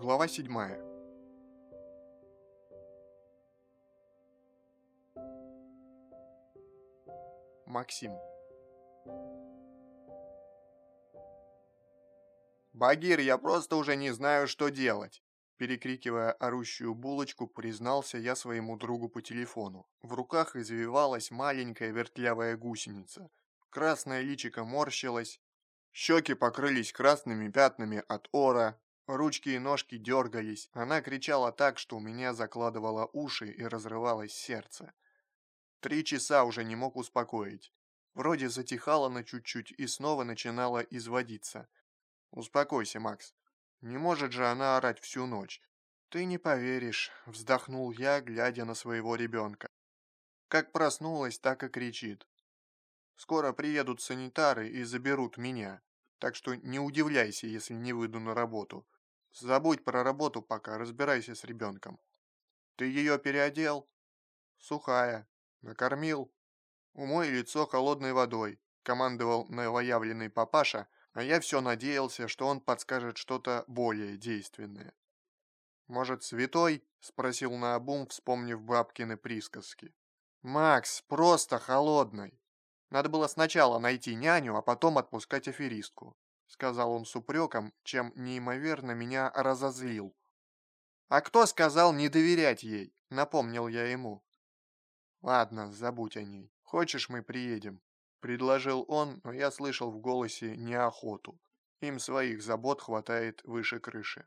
Глава 7 Максим «Багир, я просто уже не знаю, что делать!» Перекрикивая орущую булочку, признался я своему другу по телефону. В руках извивалась маленькая вертлявая гусеница. Красное личико морщилось, щеки покрылись красными пятнами от ора, Ручки и ножки дергались. Она кричала так, что у меня закладывало уши и разрывалось сердце. Три часа уже не мог успокоить. Вроде затихала на чуть-чуть и снова начинала изводиться. «Успокойся, Макс. Не может же она орать всю ночь». «Ты не поверишь», — вздохнул я, глядя на своего ребенка. Как проснулась, так и кричит. Скоро приедут санитары и заберут меня, так что не удивляйся, если не выйду на работу. Забудь про работу пока, разбирайся с ребенком. Ты ее переодел? Сухая. Накормил? Умой лицо холодной водой, командовал новоявленный папаша, а я все надеялся, что он подскажет что-то более действенное. «Может, святой?» – спросил наобум, вспомнив бабкины присказки. «Макс, просто холодной. Надо было сначала найти няню, а потом отпускать аферистку сказал он с упреком, чем неимоверно меня разозлил. «А кто сказал не доверять ей?» — напомнил я ему. «Ладно, забудь о ней. Хочешь, мы приедем?» — предложил он, но я слышал в голосе неохоту. Им своих забот хватает выше крыши.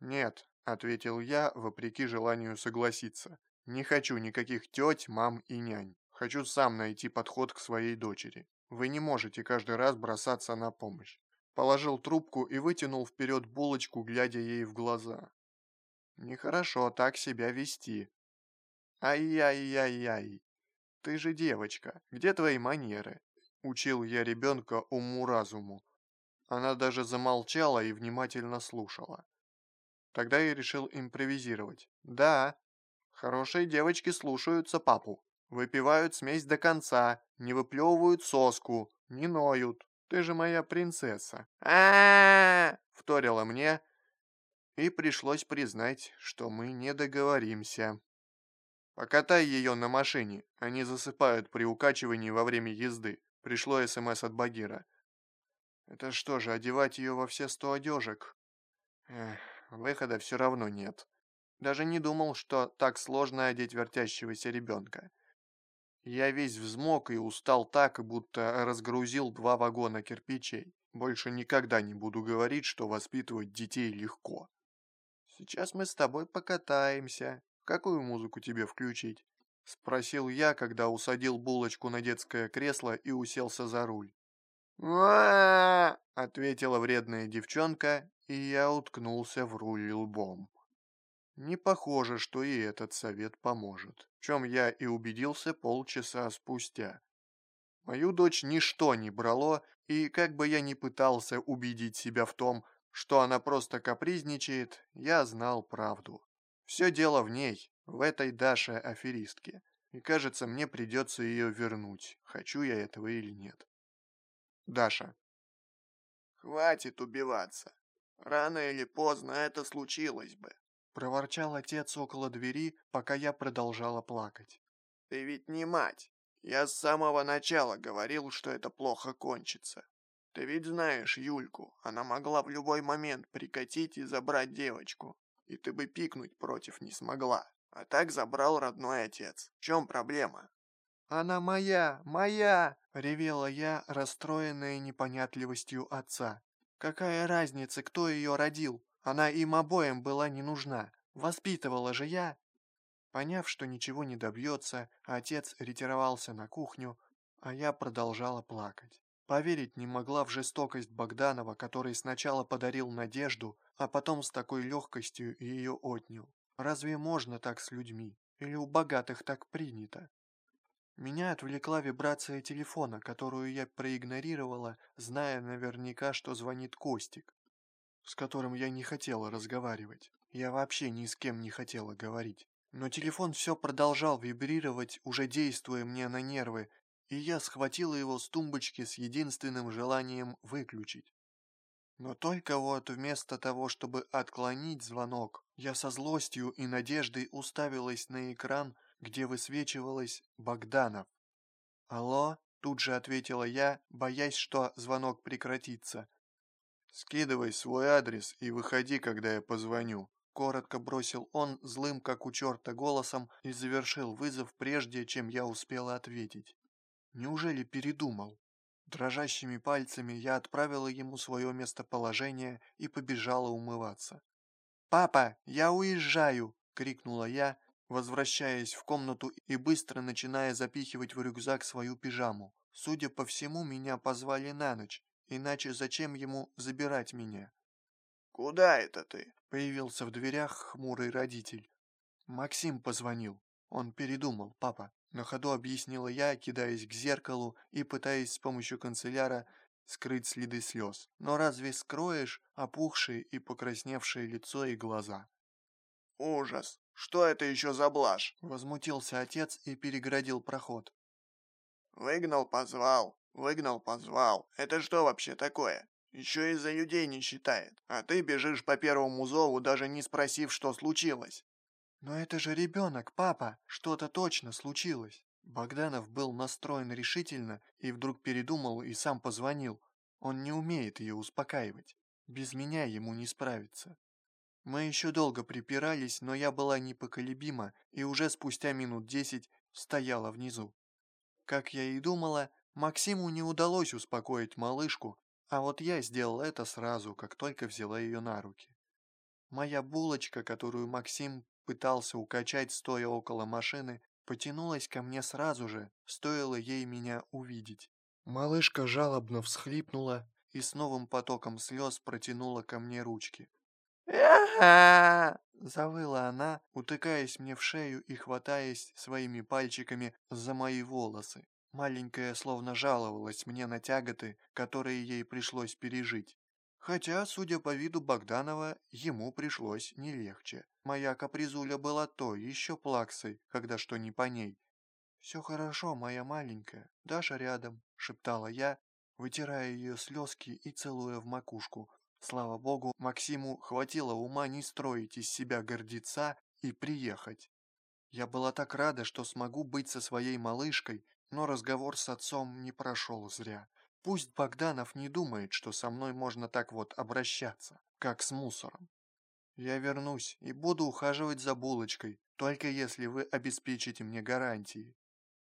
«Нет», — ответил я, вопреки желанию согласиться. «Не хочу никаких теть, мам и нянь. Хочу сам найти подход к своей дочери. Вы не можете каждый раз бросаться на помощь. Положил трубку и вытянул вперед булочку, глядя ей в глаза. Нехорошо так себя вести. Ай-яй-яй-яй. Ты же девочка, где твои манеры? Учил я ребенка уму-разуму. Она даже замолчала и внимательно слушала. Тогда я решил импровизировать. Да, хорошие девочки слушаются папу. Выпивают смесь до конца, не выплевывают соску, не ноют. Ты же моя принцесса. а вторила мне, и пришлось признать, что мы не договоримся. Покатай ее на машине, они засыпают при укачивании во время езды. Пришло СМС от Багира. Это что же, одевать ее во все сто одежек? Эх, выхода все равно нет. Даже не думал, что так сложно одеть вертящегося ребенка. Я весь взмок и устал так, будто разгрузил два вагона кирпичей. Больше никогда не буду говорить, что воспитывать детей легко. Сейчас мы с тобой покатаемся. Какую музыку тебе включить? Спросил я, когда усадил булочку на детское кресло и уселся за руль. а ответила вредная девчонка, и я уткнулся в руль лбом. Не похоже, что и этот совет поможет, в чем я и убедился полчаса спустя. Мою дочь ничто не брало, и как бы я ни пытался убедить себя в том, что она просто капризничает, я знал правду. Все дело в ней, в этой Даше-аферистке, и кажется, мне придется ее вернуть, хочу я этого или нет. Даша. Хватит убиваться. Рано или поздно это случилось бы. Проворчал отец около двери, пока я продолжала плакать. «Ты ведь не мать. Я с самого начала говорил, что это плохо кончится. Ты ведь знаешь Юльку, она могла в любой момент прикатить и забрать девочку, и ты бы пикнуть против не смогла. А так забрал родной отец. В чем проблема?» «Она моя, моя!» — ревела я, расстроенная непонятливостью отца. «Какая разница, кто ее родил? Она им обоим была не нужна. Воспитывала же я. Поняв, что ничего не добьется, отец ретировался на кухню, а я продолжала плакать. Поверить не могла в жестокость Богданова, который сначала подарил надежду, а потом с такой легкостью ее отнял. Разве можно так с людьми? Или у богатых так принято? Меня отвлекла вибрация телефона, которую я проигнорировала, зная наверняка, что звонит Костик с которым я не хотела разговаривать. Я вообще ни с кем не хотела говорить. Но телефон все продолжал вибрировать, уже действуя мне на нервы, и я схватила его с тумбочки с единственным желанием выключить. Но только вот вместо того, чтобы отклонить звонок, я со злостью и надеждой уставилась на экран, где высвечивалось «Богданов». «Алло?» – тут же ответила я, боясь, что звонок прекратится. «Скидывай свой адрес и выходи, когда я позвоню», – коротко бросил он злым, как у черта, голосом и завершил вызов, прежде чем я успела ответить. Неужели передумал? Дрожащими пальцами я отправила ему свое местоположение и побежала умываться. «Папа, я уезжаю!» – крикнула я, возвращаясь в комнату и быстро начиная запихивать в рюкзак свою пижаму. Судя по всему, меня позвали на ночь, иначе зачем ему забирать меня? «Куда это ты?» – появился в дверях хмурый родитель. Максим позвонил. Он передумал, папа. На ходу объяснила я, кидаясь к зеркалу и пытаясь с помощью канцеляра скрыть следы слез. Но разве скроешь опухшие и покрасневшие лицо и глаза? «Ужас! Что это еще за блажь?» Возмутился отец и переградил проход. «Выгнал, позвал. Выгнал, позвал. Это что вообще такое? Еще из-за людей не считает. А ты бежишь по первому зову, даже не спросив, что случилось. «Но это же ребенок, папа! Что-то точно случилось!» Богданов был настроен решительно и вдруг передумал и сам позвонил. Он не умеет ее успокаивать. Без меня ему не справиться. Мы еще долго припирались, но я была непоколебима и уже спустя минут десять стояла внизу. Как я и думала, Максиму не удалось успокоить малышку, а вот я сделала это сразу, как только взяла ее на руки. Моя булочка, которую Максим пытался укачать, стоя около машины, потянулась ко мне сразу же, стоило ей меня увидеть. Малышка жалобно всхлипнула и с новым потоком слез протянула ко мне ручки. Завыла она, утыкаясь мне в шею и хватаясь своими пальчиками за мои волосы. Маленькая словно жаловалась мне на тяготы, которые ей пришлось пережить. Хотя, судя по виду Богданова, ему пришлось не легче. Моя капризуля была то еще плаксой, когда что не по ней. «Все хорошо, моя маленькая, Даша рядом», — шептала я, вытирая ее слезки и целуя в макушку. Слава богу, Максиму хватило ума не строить из себя гордеца и приехать. Я была так рада, что смогу быть со своей малышкой, но разговор с отцом не прошел зря. Пусть Богданов не думает, что со мной можно так вот обращаться, как с мусором. Я вернусь и буду ухаживать за булочкой, только если вы обеспечите мне гарантии.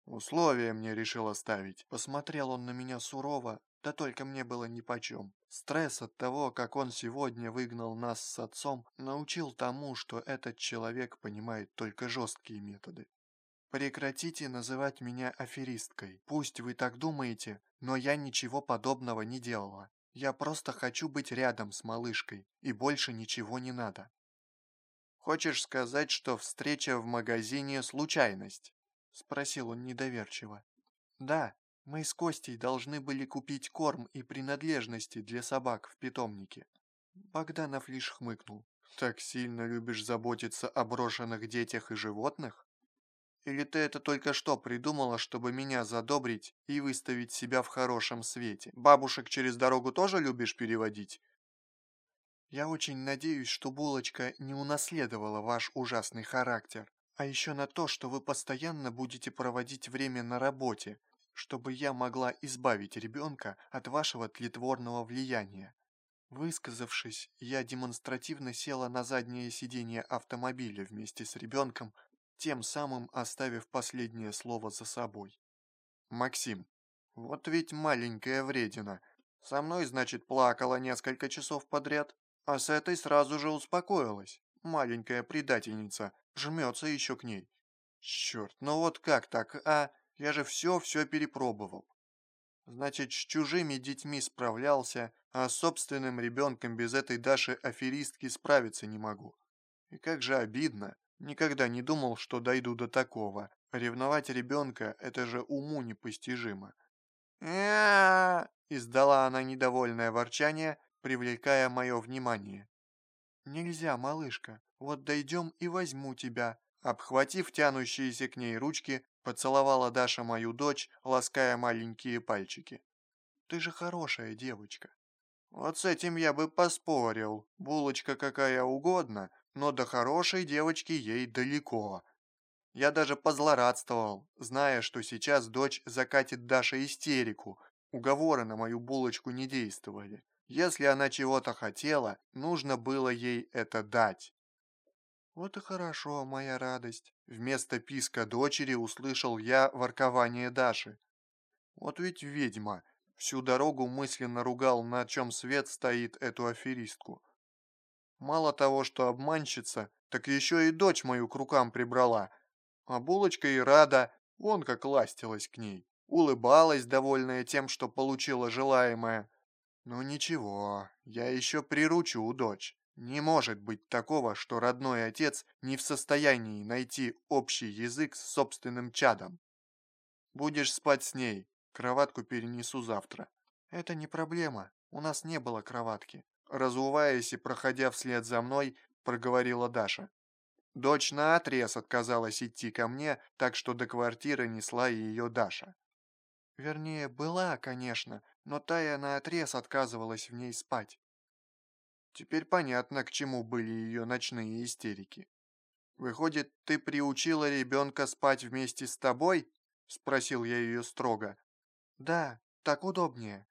Условия мне решил оставить. Посмотрел он на меня сурово, да только мне было нипочем. Стресс от того, как он сегодня выгнал нас с отцом, научил тому, что этот человек понимает только жесткие методы. Прекратите называть меня аферисткой. Пусть вы так думаете, но я ничего подобного не делала. Я просто хочу быть рядом с малышкой, и больше ничего не надо. Хочешь сказать, что встреча в магазине – случайность? Спросил он недоверчиво. Да, мы с Костей должны были купить корм и принадлежности для собак в питомнике. Богданов лишь хмыкнул. Так сильно любишь заботиться о брошенных детях и животных? Или ты это только что придумала, чтобы меня задобрить и выставить себя в хорошем свете? Бабушек через дорогу тоже любишь переводить? Я очень надеюсь, что булочка не унаследовала ваш ужасный характер, а еще на то, что вы постоянно будете проводить время на работе, чтобы я могла избавить ребенка от вашего тлетворного влияния. Высказавшись, я демонстративно села на заднее сиденье автомобиля вместе с ребенком, тем самым оставив последнее слово за собой. Максим, вот ведь маленькая вредина. Со мной, значит, плакала несколько часов подряд, а с этой сразу же успокоилась. Маленькая предательница, жмется еще к ней. Черт, ну вот как так, а? Я же все-все перепробовал. Значит, с чужими детьми справлялся, а с собственным ребенком без этой Даши-аферистки справиться не могу. И как же обидно. Никогда не думал, что дойду до такого. Ревновать ребенка – это же уму непостижимо. издала она недовольное ворчание, привлекая мое внимание. «Нельзя, малышка. Вот дойдем и возьму тебя». Обхватив тянущиеся к ней ручки, поцеловала Даша мою дочь, лаская маленькие пальчики. «Ты же хорошая девочка». Вот с этим я бы поспорил. Булочка какая угодно, но до хорошей девочки ей далеко. Я даже позлорадствовал, зная, что сейчас дочь закатит Даше истерику. Уговоры на мою булочку не действовали. Если она чего-то хотела, нужно было ей это дать. «Вот и хорошо, моя радость». Вместо писка дочери услышал я воркование Даши. Вот ведь ведьма. Всю дорогу мысленно ругал, на чем свет стоит эту аферистку. Мало того, что обманщица, так еще и дочь мою к рукам прибрала. А булочка и рада, вон как ластилась к ней. Улыбалась, довольная тем, что получила желаемое. Ну ничего, я еще приручу дочь. Не может быть такого, что родной отец не в состоянии найти общий язык с собственным чадом. Будешь спать с ней, кроватку перенесу завтра. Это не проблема, у нас не было кроватки. Разуваясь и проходя вслед за мной, проговорила Даша. Дочь наотрез отказалась идти ко мне, так что до квартиры несла ее Даша. Вернее, была, конечно, но Тая наотрез отказывалась в ней спать. Теперь понятно, к чему были ее ночные истерики. «Выходит, ты приучила ребенка спать вместе с тобой?» – спросил я ее строго. «Да, так удобнее».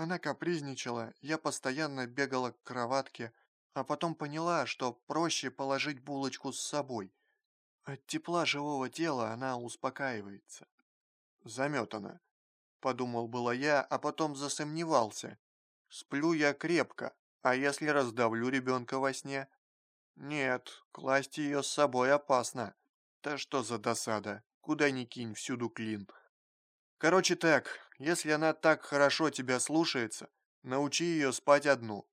Она капризничала, я постоянно бегала к кроватке, а потом поняла, что проще положить булочку с собой. От тепла живого тела она успокаивается. Заметана, подумал было я, а потом засомневался. Сплю я крепко, а если раздавлю ребенка во сне? Нет, класть ее с собой опасно. Да что за досада, куда ни кинь, всюду клин. Короче так, если она так хорошо тебя слушается, научи ее спать одну.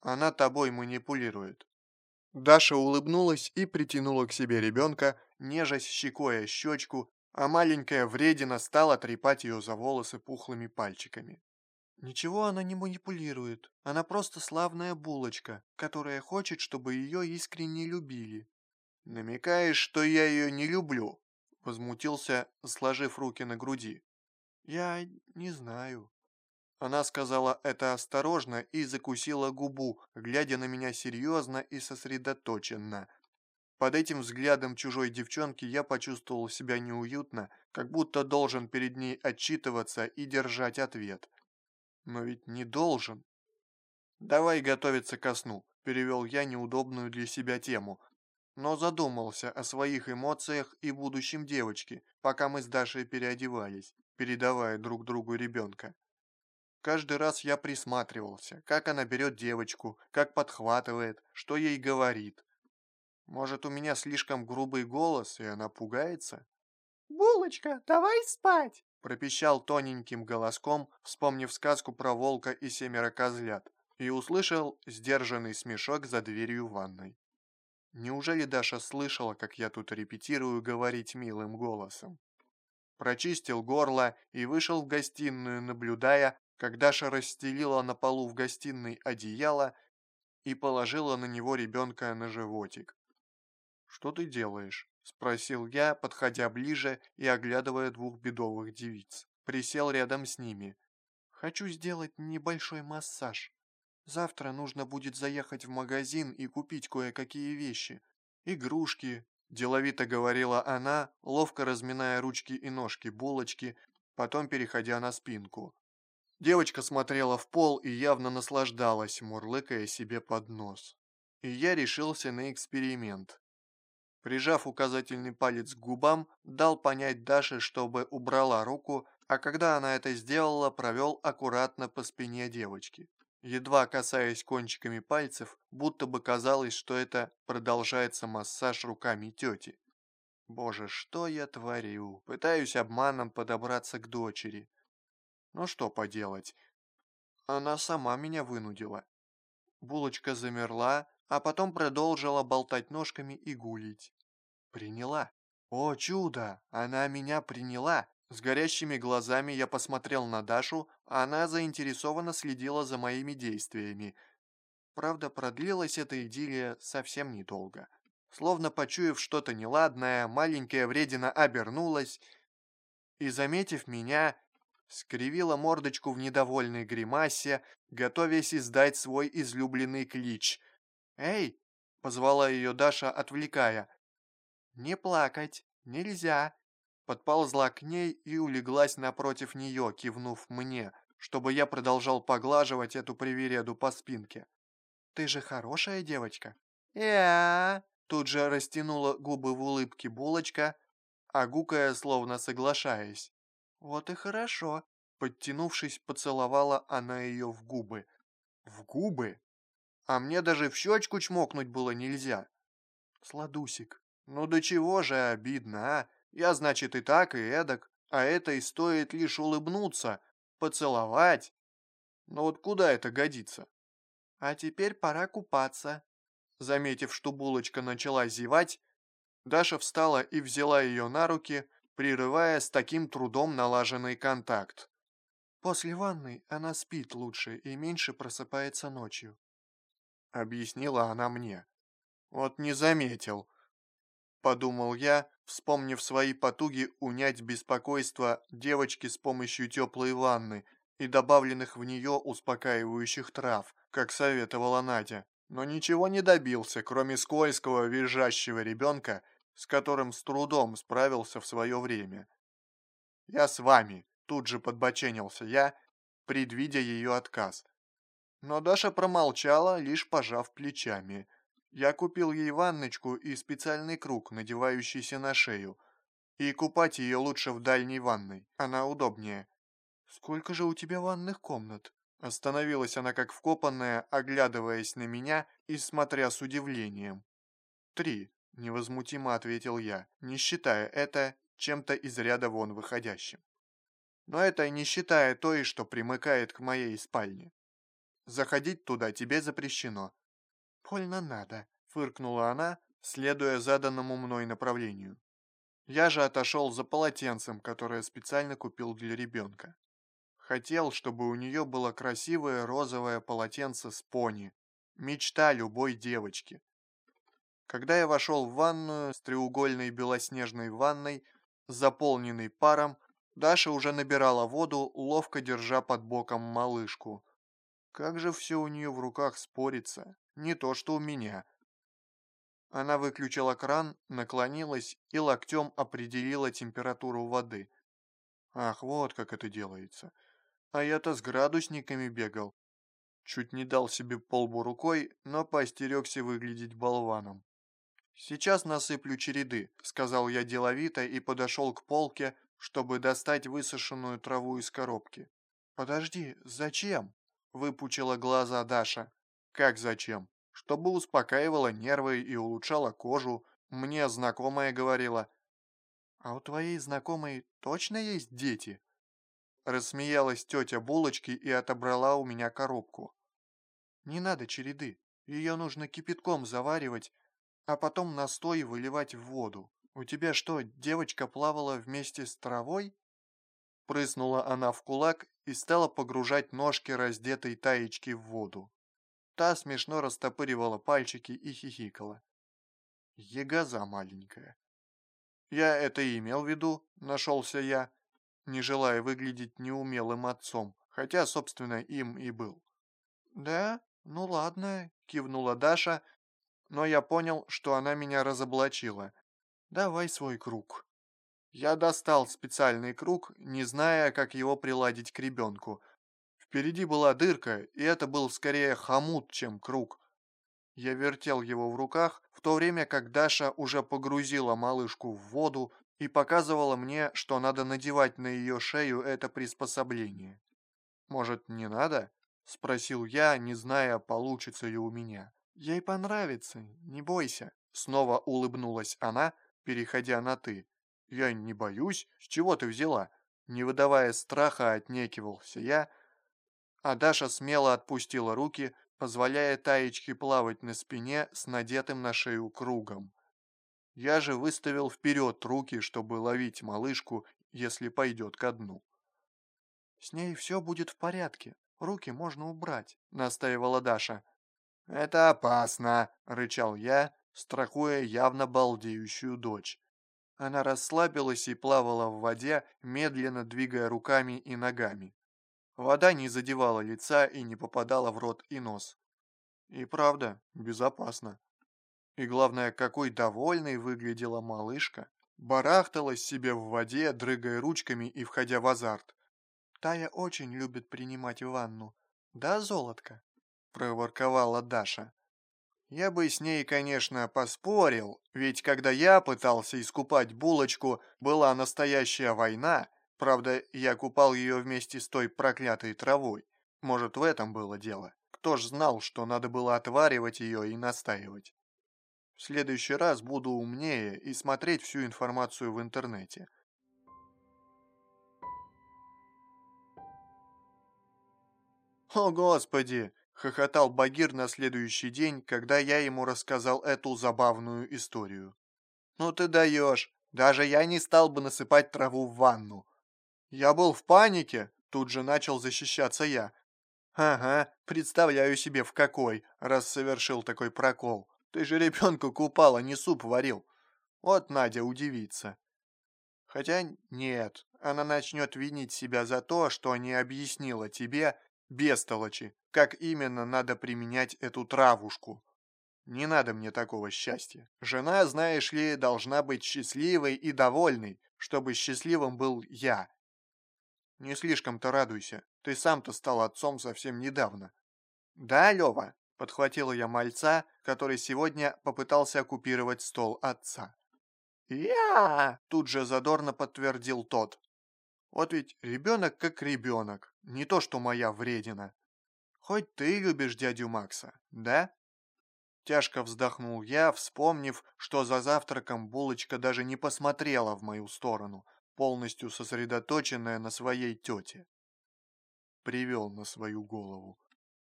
Она тобой манипулирует. Даша улыбнулась и притянула к себе ребенка, нежась щекой о щечку, а маленькая вредина стала трепать ее за волосы пухлыми пальчиками. Ничего она не манипулирует. Она просто славная булочка, которая хочет, чтобы ее искренне любили. Намекаешь, что я ее не люблю? Возмутился, сложив руки на груди. Я не знаю. Она сказала это осторожно и закусила губу, глядя на меня серьезно и сосредоточенно. Под этим взглядом чужой девчонки я почувствовал себя неуютно, как будто должен перед ней отчитываться и держать ответ. Но ведь не должен. «Давай готовиться ко сну», – перевел я неудобную для себя тему. Но задумался о своих эмоциях и будущем девочки, пока мы с Дашей переодевались, передавая друг другу ребенка. Каждый раз я присматривался, как она берет девочку, как подхватывает, что ей говорит. Может, у меня слишком грубый голос, и она пугается? «Булочка, давай спать!» пропищал тоненьким голоском, вспомнив сказку про волка и семеро козлят, и услышал сдержанный смешок за дверью ванной. Неужели Даша слышала, как я тут репетирую говорить милым голосом? Прочистил горло и вышел в гостиную, наблюдая, как Даша расстелила на полу в гостиной одеяло и положила на него ребенка на животик. «Что ты делаешь?» – спросил я, подходя ближе и оглядывая двух бедовых девиц. Присел рядом с ними. «Хочу сделать небольшой массаж. Завтра нужно будет заехать в магазин и купить кое-какие вещи. Игрушки», – деловито говорила она, ловко разминая ручки и ножки булочки, потом переходя на спинку. Девочка смотрела в пол и явно наслаждалась, мурлыкая себе под нос. И я решился на эксперимент. Прижав указательный палец к губам, дал понять Даше, чтобы убрала руку, а когда она это сделала, провел аккуратно по спине девочки. Едва касаясь кончиками пальцев, будто бы казалось, что это продолжается массаж руками тети. Боже, что я творю? Пытаюсь обманом подобраться к дочери. Ну что поделать? Она сама меня вынудила. Булочка замерла, а потом продолжила болтать ножками и гулить. Приняла. О, чудо! Она меня приняла! С горящими глазами я посмотрел на Дашу, а она заинтересованно следила за моими действиями. Правда, продлилась эта идиллия совсем недолго. Словно почуяв что-то неладное, маленькая вредина обернулась и, заметив меня, скривила мордочку в недовольной гримасе, готовясь издать свой излюбленный клич. «Эй!» — позвала ее Даша, отвлекая. «Не плакать, нельзя!» Подползла к ней и улеглась напротив нее, кивнув мне, чтобы я продолжал поглаживать эту привереду по спинке. «Ты же хорошая девочка?» «Я...» Тут же растянула губы в улыбке булочка, а гукая, словно соглашаясь. «Вот и хорошо», — подтянувшись, поцеловала она ее в губы. «В губы? А мне даже в щечку чмокнуть было нельзя». «Сладусик, ну до чего же обидно, а? Я, значит, и так, и эдак, а это и стоит лишь улыбнуться, поцеловать. Но вот куда это годится?» «А теперь пора купаться», Заметив, что булочка начала зевать, Даша встала и взяла ее на руки, прерывая с таким трудом налаженный контакт. «После ванны она спит лучше и меньше просыпается ночью», — объяснила она мне. «Вот не заметил», — подумал я, вспомнив свои потуги унять беспокойство девочки с помощью теплой ванны и добавленных в нее успокаивающих трав, как советовала Надя но ничего не добился, кроме скользкого визжащего ребенка, с которым с трудом справился в свое время. «Я с вами», — тут же подбоченился я, предвидя ее отказ. Но Даша промолчала, лишь пожав плечами. Я купил ей ванночку и специальный круг, надевающийся на шею. И купать ее лучше в дальней ванной, она удобнее. «Сколько же у тебя ванных комнат?» Остановилась она как вкопанная, оглядываясь на меня и смотря с удивлением. «Три», — невозмутимо ответил я, не считая это чем-то из ряда вон выходящим. Но это не считая той, что примыкает к моей спальне. Заходить туда тебе запрещено. «Больно надо», — фыркнула она, следуя заданному мной направлению. Я же отошел за полотенцем, которое специально купил для ребенка. Хотел, чтобы у нее было красивое розовое полотенце с пони. Мечта любой девочки. Когда я вошел в ванную с треугольной белоснежной ванной, заполненной паром, Даша уже набирала воду, ловко держа под боком малышку. Как же все у нее в руках спорится, не то что у меня. Она выключила кран, наклонилась и локтем определила температуру воды. Ах, вот как это делается. А я-то с градусниками бегал. Чуть не дал себе полбу рукой, но поостерегся выглядеть болваном. «Сейчас насыплю череды», — сказал я деловито и подошел к полке, чтобы достать высушенную траву из коробки. «Подожди, зачем?» — выпучила глаза Даша. «Как зачем? Чтобы успокаивала нервы и улучшала кожу. Мне знакомая говорила». «А у твоей знакомой точно есть дети?» Рассмеялась тетя булочки и отобрала у меня коробку. Не надо череды, ее нужно кипятком заваривать, а потом настой выливать в воду. У тебя что, девочка плавала вместе с травой? Прыснула она в кулак и стала погружать ножки раздетой таечки в воду. Та смешно растопыривала пальчики и хихикала. Егоза маленькая. Я это и имел в виду, нашелся я не желая выглядеть неумелым отцом, хотя, собственно, им и был. «Да? Ну ладно», — кивнула Даша, но я понял, что она меня разоблачила. «Давай свой круг». Я достал специальный круг, не зная, как его приладить к ребенку. Впереди была дырка, и это был скорее хомут, чем круг. Я вертел его в руках, в то время как Даша уже погрузила малышку в воду, и показывала мне, что надо надевать на ее шею это приспособление. «Может, не надо?» – спросил я, не зная, получится ли у меня. «Ей понравится, не бойся», – снова улыбнулась она, переходя на «ты». «Я не боюсь, с чего ты взяла?» Не выдавая страха, отнекивался я, а Даша смело отпустила руки, позволяя таечке плавать на спине с надетым на шею кругом. Я же выставил вперед руки, чтобы ловить малышку, если пойдет ко дну. «С ней все будет в порядке, руки можно убрать», — настаивала Даша. «Это опасно», — рычал я, страхуя явно балдеющую дочь. Она расслабилась и плавала в воде, медленно двигая руками и ногами. Вода не задевала лица и не попадала в рот и нос. И правда, безопасно. И главное, какой довольной выглядела малышка. Барахталась себе в воде, дрыгая ручками и входя в азарт. «Тая очень любит принимать ванну. Да, золотко?» – проворковала Даша. Я бы с ней, конечно, поспорил, ведь когда я пытался искупать булочку, была настоящая война. Правда, я купал ее вместе с той проклятой травой. Может, в этом было дело. Кто ж знал, что надо было отваривать ее и настаивать. В следующий раз буду умнее и смотреть всю информацию в интернете. О, Господи! хохотал Багир на следующий день, когда я ему рассказал эту забавную историю. «Ну ты даешь! Даже я не стал бы насыпать траву в ванну!» «Я был в панике!» — тут же начал защищаться я. «Ага, представляю себе в какой, раз совершил такой прокол. Ты же ребенка купал, а не суп варил. Вот Надя удивится». Хотя нет, она начнет винить себя за то, что не объяснила тебе, бестолочи, как именно надо применять эту травушку. Не надо мне такого счастья. Жена, знаешь ли, должна быть счастливой и довольной, чтобы счастливым был я. Не слишком-то радуйся, ты сам-то стал отцом совсем недавно. Да, Лева, подхватила я мальца, который сегодня попытался оккупировать стол отца. «Я!» – тут же задорно подтвердил тот. Вот ведь ребенок как ребенок, не то что моя вредина. Хоть ты любишь дядю Макса, да? Тяжко вздохнул я, вспомнив, что за завтраком булочка даже не посмотрела в мою сторону, полностью сосредоточенная на своей тете. Привел на свою голову.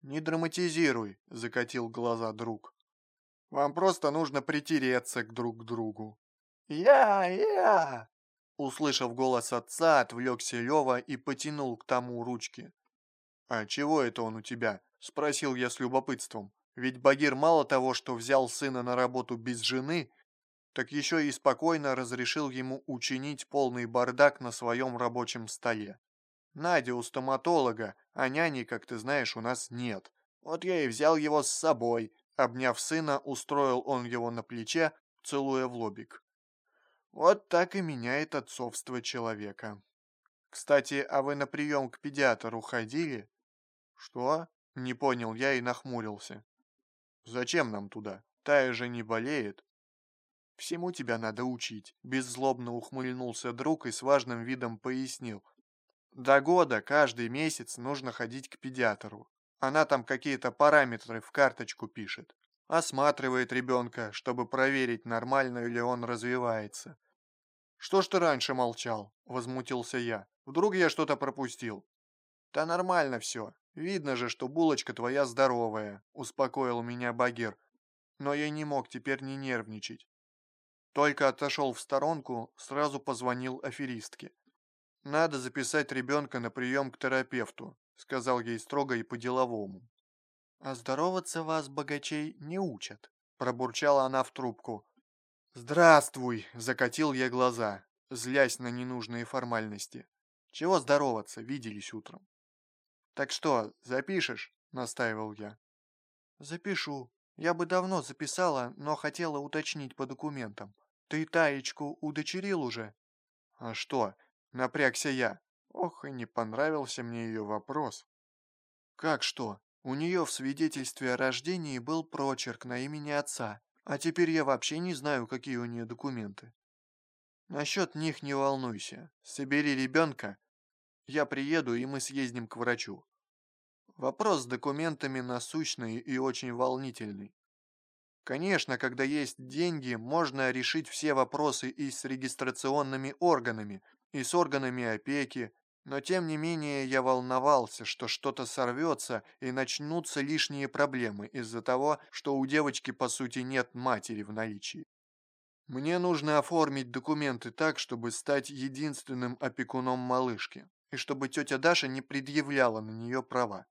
«Не драматизируй», — закатил глаза друг. «Вам просто нужно притереться к друг к другу». «Я, я!» Услышав голос отца, отвлекся Лева и потянул к тому ручки. «А чего это он у тебя?» – спросил я с любопытством. Ведь Багир мало того, что взял сына на работу без жены, так еще и спокойно разрешил ему учинить полный бардак на своем рабочем столе. Надя у стоматолога, а няни, как ты знаешь, у нас нет. Вот я и взял его с собой. Обняв сына, устроил он его на плече, целуя в лобик. Вот так и меняет отцовство человека. Кстати, а вы на прием к педиатру ходили? Что? Не понял я и нахмурился. Зачем нам туда? Тая же не болеет. Всему тебя надо учить, беззлобно ухмыльнулся друг и с важным видом пояснил. До года каждый месяц нужно ходить к педиатру. Она там какие-то параметры в карточку пишет. Осматривает ребенка, чтобы проверить, нормально ли он развивается. «Что ж ты раньше молчал?» – возмутился я. «Вдруг я что-то пропустил?» «Да нормально все. Видно же, что булочка твоя здоровая», – успокоил меня Багир. Но я не мог теперь не нервничать. Только отошел в сторонку, сразу позвонил аферистке. «Надо записать ребенка на прием к терапевту», – сказал ей строго и по-деловому. «А здороваться вас, богачей, не учат», – пробурчала она в трубку. «Здравствуй!» – закатил я глаза, злясь на ненужные формальности. «Чего здороваться, виделись утром». «Так что, запишешь?» – настаивал я. «Запишу. Я бы давно записала, но хотела уточнить по документам. Ты Таечку удочерил уже?» «А что?» – напрягся я. Ох, и не понравился мне ее вопрос. «Как что? У нее в свидетельстве о рождении был прочерк на имени отца, а теперь я вообще не знаю, какие у нее документы. Насчет них не волнуйся. Собери ребенка. Я приеду, и мы съездим к врачу. Вопрос с документами насущный и очень волнительный. Конечно, когда есть деньги, можно решить все вопросы и с регистрационными органами, и с органами опеки, но тем не менее я волновался, что что-то сорвется и начнутся лишние проблемы из-за того, что у девочки по сути нет матери в наличии. Мне нужно оформить документы так, чтобы стать единственным опекуном малышки, и чтобы тетя Даша не предъявляла на нее права.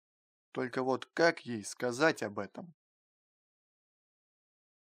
Только вот как ей сказать об этом?